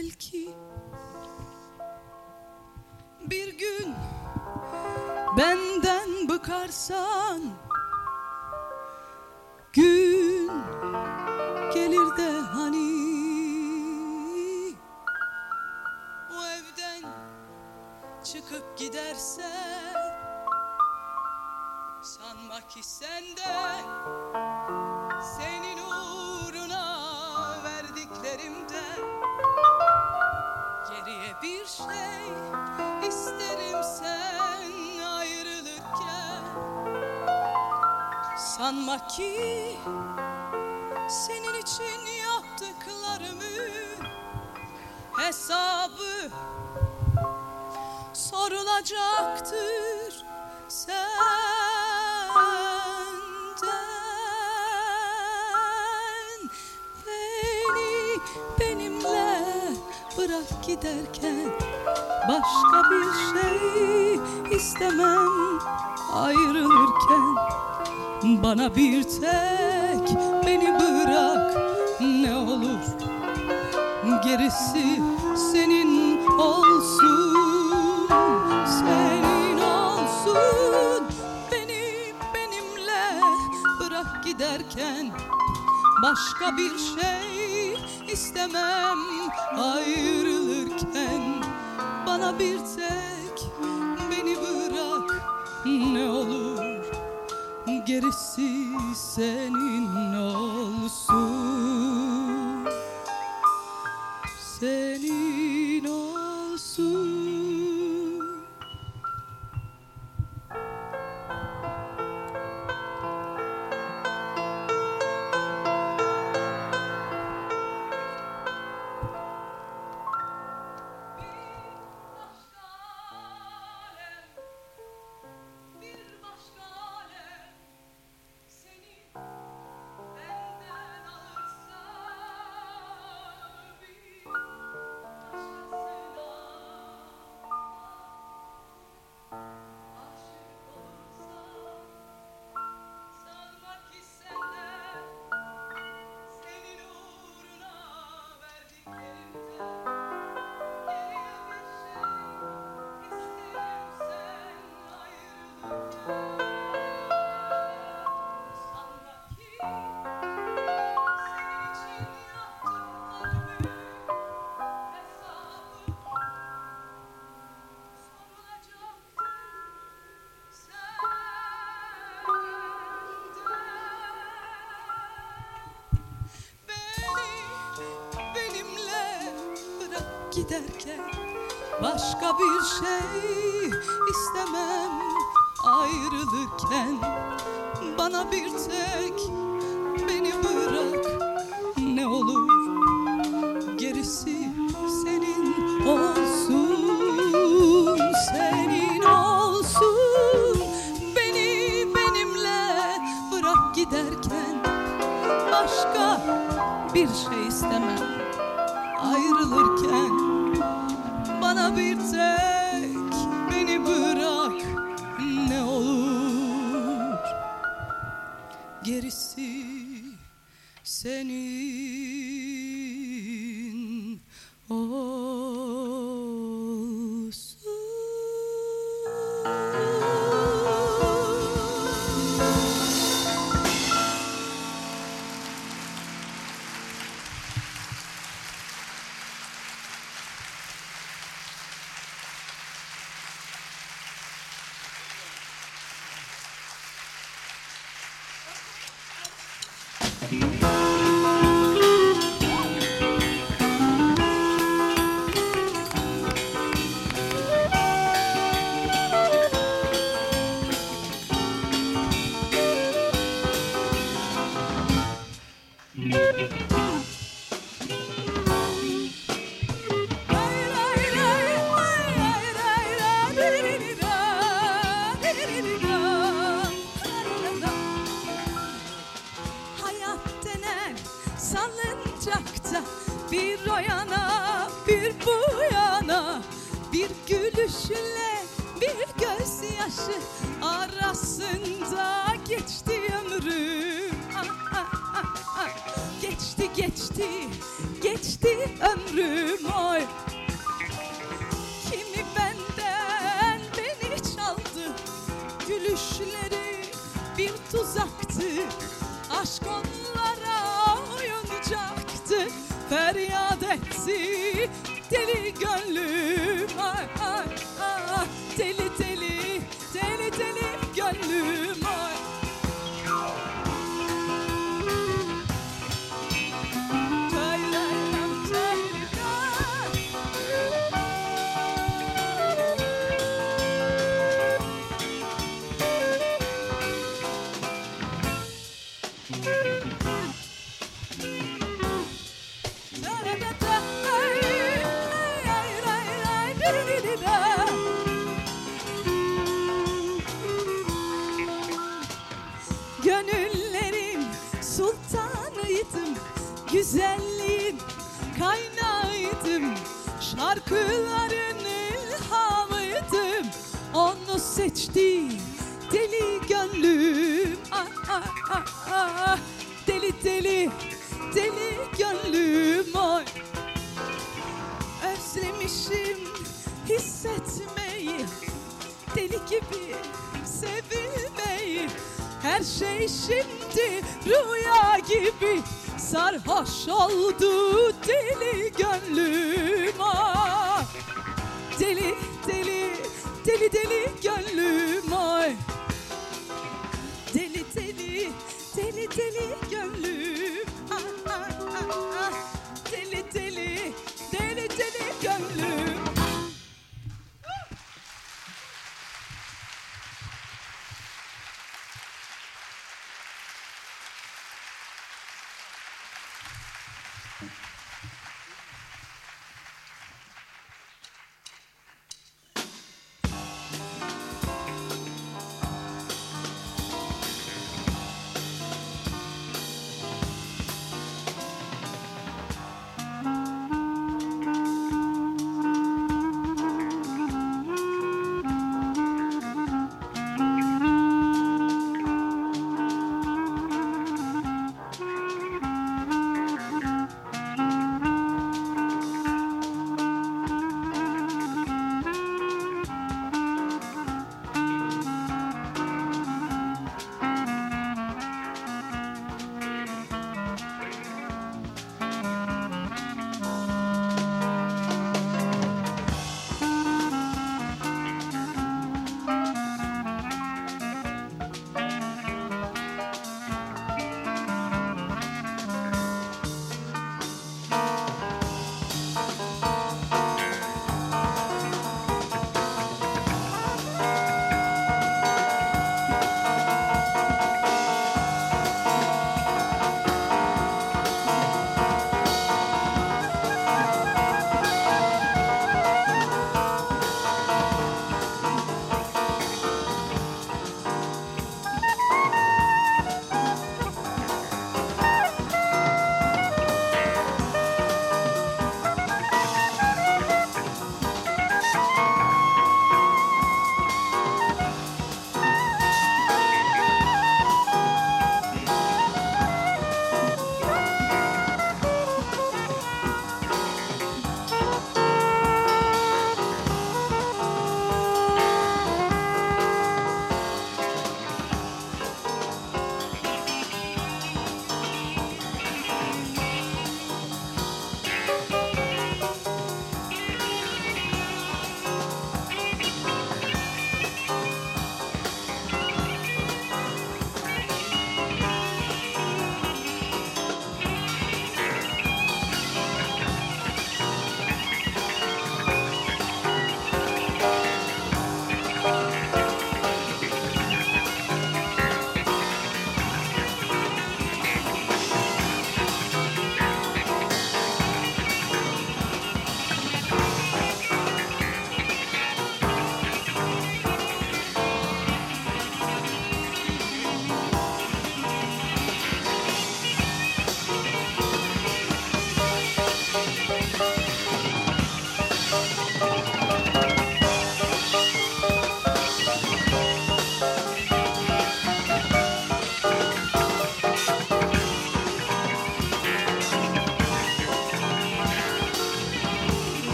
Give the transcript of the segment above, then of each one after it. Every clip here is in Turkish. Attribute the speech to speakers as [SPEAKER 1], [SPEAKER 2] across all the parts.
[SPEAKER 1] Belki bir gün benden bıkarsan sanma ki senin için yaptıklarımın hesabı sorulacaktır senden. Beni benimle bırak giderken başka bir şey istemem. Ayrılırken bana bir tek beni bırak. Ne olur gerisi senin olsun. Senin olsun. Beni benimle bırak giderken başka bir şey istemem. Bana bir tek beni bırak ne olur. Gerisi senin giderken Başka bir şey istemem. Ayrılırken Bana bir tek beni bırak. Ne olur Gerisi senin olsun Senin olsun. Beni benimle bırak giderken Başka bir şey istemem bir tek beni bırak ne olur. Gerisi senin Música feria kaynağıydım Şarkıların ilhamıydım Onu seçti deli gönlüm. Ah, ah, ah, ah. Deli deli deli gönlüm. Oy. Özlemişim hissetmeyi Deli gibi sevilmeyi Her şey şimdi rüya gibi Sarhoş oldu deli gönlüm ah. Deli deli deli deli gönlüm ay Deli deli deli deli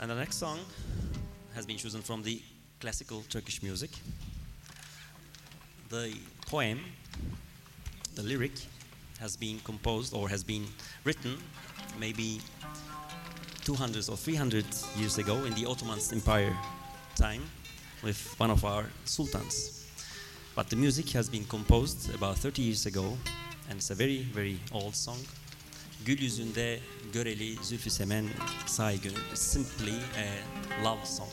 [SPEAKER 1] And the next song has been chosen from the classical Turkish music. The poem, the lyric, has been composed or has been written maybe 200 or 300 years ago in the Ottoman Empire time with one of our sultans. But the music has been composed about 30 years ago and it's a very, very old song. Gül yüzünde göreli zülfü semen saygın. Simply a love song.